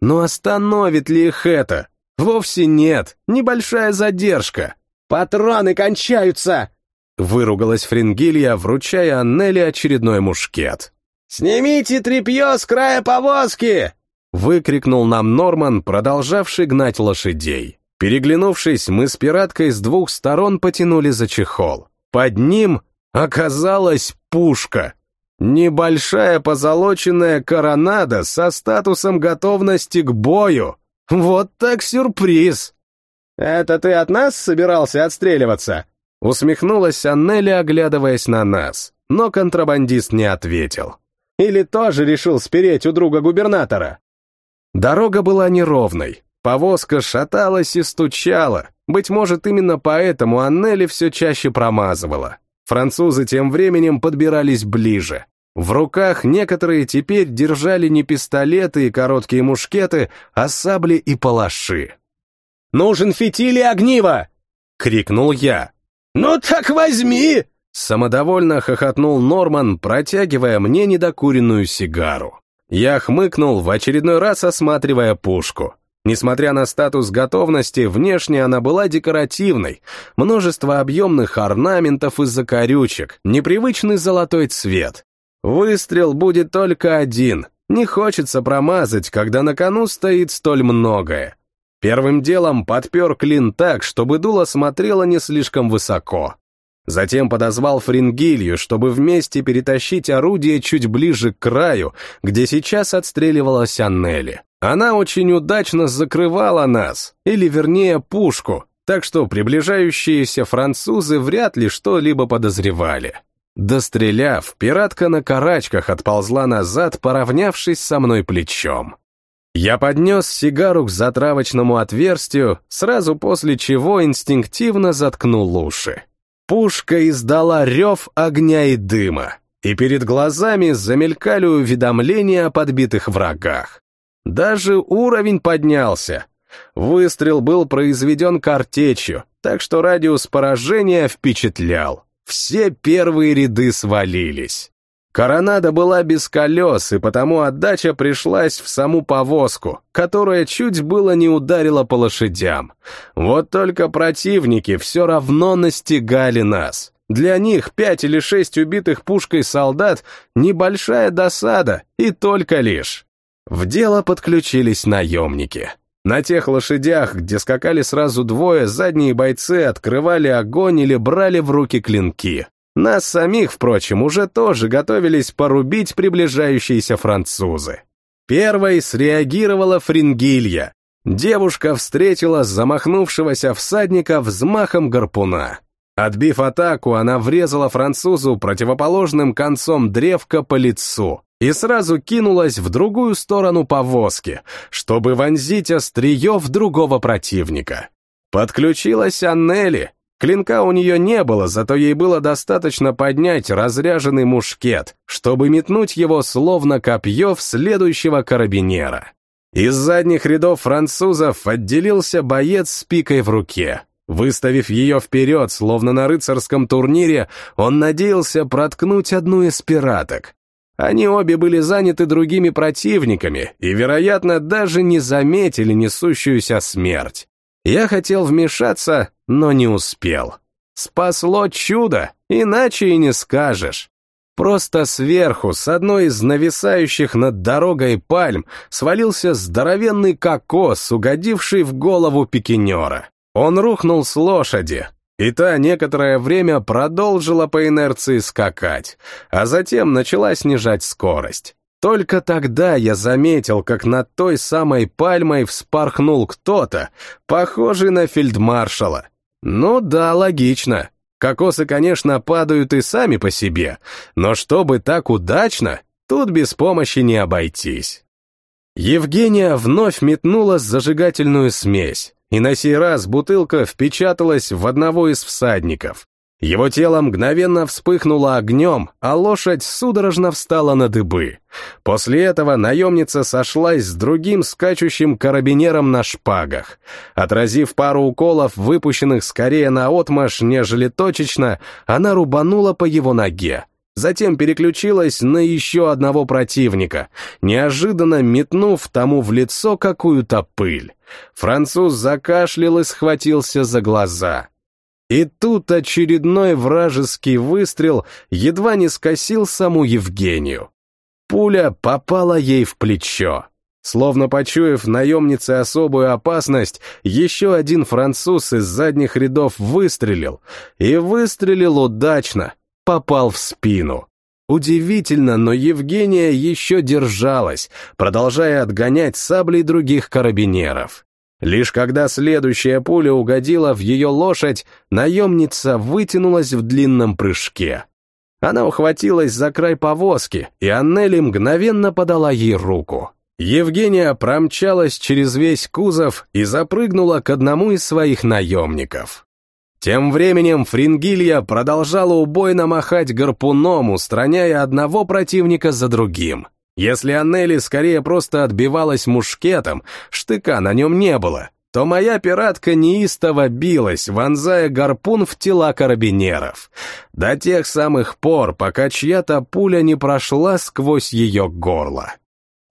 Но остановит ли их это? Вовсе нет, небольшая задержка. «Патроны кончаются!» Выругалась Фрингилья, вручая Аннели очередной мушкет. «Снимите тряпье с края повозки!» Выкрикнул нам Норман, продолжавший гнать лошадей. Переглянувшись, мы с пираткой с двух сторон потянули за чехол. Под ним оказалась пушка. Небольшая позолоченная коронада со статусом готовности к бою. Вот так сюрприз! «Это ты от нас собирался отстреливаться?» Усмехнулась Аннели, оглядываясь на нас, но контрабандист не ответил. «Или тоже решил спереть у друга губернатора?» Дорога была неровной, повозка шаталась и стучала, быть может, именно поэтому Аннели все чаще промазывала. Французы тем временем подбирались ближе. В руках некоторые теперь держали не пистолеты и короткие мушкеты, а сабли и палаши. «Нужен фитиль и огниво!» — крикнул я. «Ну так возьми!» Самодовольно хохотнул Норман, протягивая мне недокуренную сигару. Я хмыкнул, в очередной раз осматривая пушку. Несмотря на статус готовности, внешне она была декоративной. Множество объемных орнаментов из закорючек, непривычный золотой цвет. Выстрел будет только один. Не хочется промазать, когда на кону стоит столь многое. Первым делом подпер клин так, чтобы дуло смотрело не слишком высоко. Затем подозвал Фрингилью, чтобы вместе перетащить орудие чуть ближе к краю, где сейчас отстреливалась Аннели. Она очень удачно закрывала нас, или вернее пушку, так что приближающиеся французы вряд ли что-либо подозревали. Достреляв, пиратка на карачках отползла назад, поравнявшись со мной плечом. Я поднес сигару к затравочному отверстию, сразу после чего инстинктивно заткнул уши. Пушка издала рев огня и дыма, и перед глазами замелькали уведомления о подбитых врагах. Даже уровень поднялся. Выстрел был произведен картечью, так что радиус поражения впечатлял. Все первые ряды свалились. Коронада была без колес, и потому отдача пришлась в саму повозку, которая чуть было не ударила по лошадям. Вот только противники все равно настигали нас. Для них пять или шесть убитых пушкой солдат — небольшая досада, и только лишь. В дело подключились наемники. На тех лошадях, где скакали сразу двое, задние бойцы открывали огонь или брали в руки клинки. Нас самих, впрочем, уже тоже готовились порубить приближающиеся французы. Первой среагировала Фрингилья. Девушка встретила замахнувшегося всадника взмахом гарпуна. Отбив атаку, она врезала французу противоположным концом древка по лицу и сразу кинулась в другую сторону повозки, чтобы вонзить острие в другого противника. Подключилась Аннели. Клинка у нее не было, зато ей было достаточно поднять разряженный мушкет, чтобы метнуть его словно копье в следующего карабинера. Из задних рядов французов отделился боец с пикой в руке. Выставив ее вперед, словно на рыцарском турнире, он надеялся проткнуть одну из пираток. Они обе были заняты другими противниками и, вероятно, даже не заметили несущуюся смерть. Я хотел вмешаться, но не успел. Спасло чудо, иначе и не скажешь. Просто сверху, с одной из нависающих над дорогой пальм, свалился здоровенный кокос, угодивший в голову пикинера. Он рухнул с лошади, и та некоторое время продолжила по инерции скакать, а затем начала снижать скорость. Только тогда я заметил, как над той самой пальмой вспорхнул кто-то, похожий на фельдмаршала. Ну да, логично. Кокосы, конечно, падают и сами по себе, но чтобы так удачно, тут без помощи не обойтись. Евгения вновь метнула зажигательную смесь и на сей раз бутылка впечаталась в одного из всадников. Его тело мгновенно вспыхнуло огнем, а лошадь судорожно встала на дыбы. После этого наемница сошлась с другим скачущим карабинером на шпагах. Отразив пару уколов, выпущенных скорее на отмаш, нежели точечно, она рубанула по его ноге. Затем переключилась на еще одного противника, неожиданно метнув тому в лицо какую-то пыль. Француз закашлял и схватился за глаза. И тут очередной вражеский выстрел едва не скосил саму Евгению. Пуля попала ей в плечо. Словно почуяв наемнице особую опасность, еще один француз из задних рядов выстрелил. И выстрелил удачно, попал в спину. Удивительно, но Евгения еще держалась, продолжая отгонять саблей других карабинеров. Лишь когда следующая пуля угодила в ее лошадь, наемница вытянулась в длинном прыжке. Она ухватилась за край повозки, и Аннели мгновенно подала ей руку. Евгения промчалась через весь кузов и запрыгнула к одному из своих наемников. Тем временем Фрингилья продолжала убойно махать гарпуном, устраняя одного противника за другим. Если Аннели скорее просто отбивалась мушкетом, штыка на нем не было, то моя пиратка неистово билась, вонзая гарпун в тела карабинеров. До тех самых пор, пока чья-то пуля не прошла сквозь ее горло.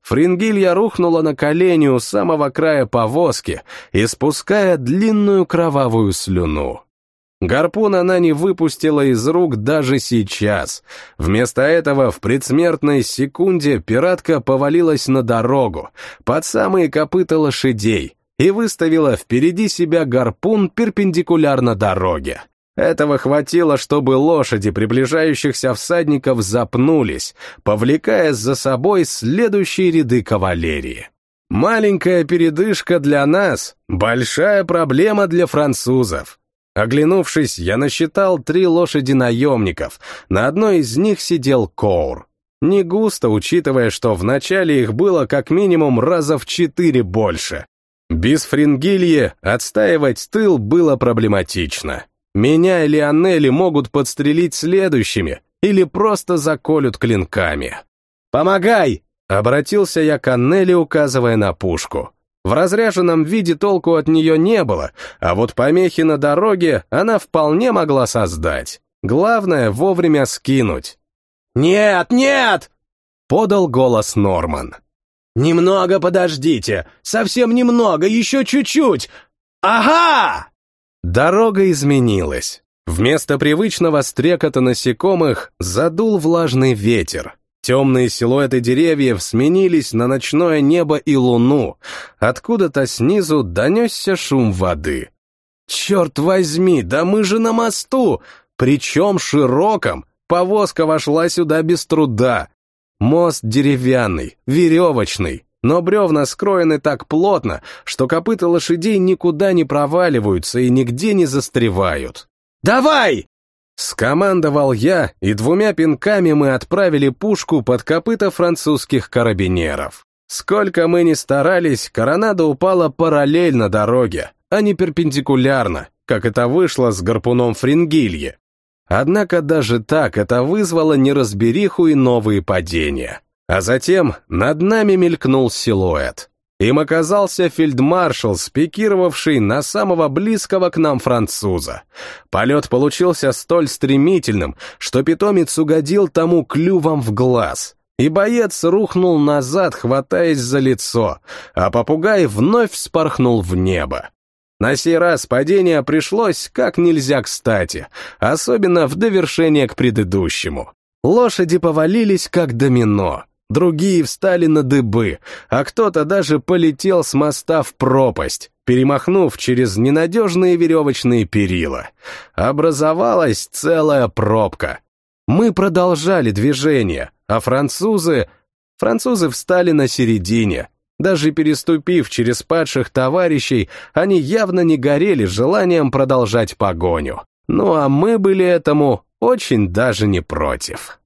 Фрингилья рухнула на колени у самого края повозки, испуская длинную кровавую слюну. Гарпун она не выпустила из рук даже сейчас. Вместо этого в предсмертной секунде пиратка повалилась на дорогу, под самые копыта лошадей, и выставила впереди себя гарпун перпендикулярно дороге. Этого хватило, чтобы лошади приближающихся всадников запнулись, повлекая за собой следующие ряды кавалерии. Маленькая передышка для нас — большая проблема для французов. Оглянувшись, я насчитал три лошади наемников, на одной из них сидел Коур. Не густо, учитывая, что вначале их было как минимум раза в четыре больше. Без фрингилье отстаивать тыл было проблематично. Меня или Аннели могут подстрелить следующими или просто заколют клинками. «Помогай!» — обратился я к Аннели, указывая на пушку. В разряженном виде толку от нее не было, а вот помехи на дороге она вполне могла создать. Главное — вовремя скинуть. «Нет, нет!» — подал голос Норман. «Немного подождите, совсем немного, еще чуть-чуть! Ага!» Дорога изменилась. Вместо привычного стрекота насекомых задул влажный ветер. Темные силуэты деревьев сменились на ночное небо и луну. Откуда-то снизу донесся шум воды. «Черт возьми, да мы же на мосту! Причем широком! Повозка вошла сюда без труда. Мост деревянный, веревочный, но бревна скроены так плотно, что копыта лошадей никуда не проваливаются и нигде не застревают. «Давай!» Скомандовал я, и двумя пинками мы отправили пушку под копыта французских карабинеров. Сколько мы ни старались, коронада упала параллельно дороге, а не перпендикулярно, как это вышло с гарпуном Фрингилье. Однако даже так это вызвало неразбериху и новые падения. А затем над нами мелькнул силуэт. Им оказался фельдмаршал, спикировавший на самого близкого к нам француза. Полет получился столь стремительным, что питомец угодил тому клювом в глаз, и боец рухнул назад, хватаясь за лицо, а попугай вновь вспорхнул в небо. На сей раз падение пришлось как нельзя кстати, особенно в довершение к предыдущему. Лошади повалились как домино, Другие встали на дыбы, а кто-то даже полетел с моста в пропасть, перемахнув через ненадежные веревочные перила. Образовалась целая пробка. Мы продолжали движение, а французы... Французы встали на середине. Даже переступив через падших товарищей, они явно не горели желанием продолжать погоню. Ну а мы были этому очень даже не против.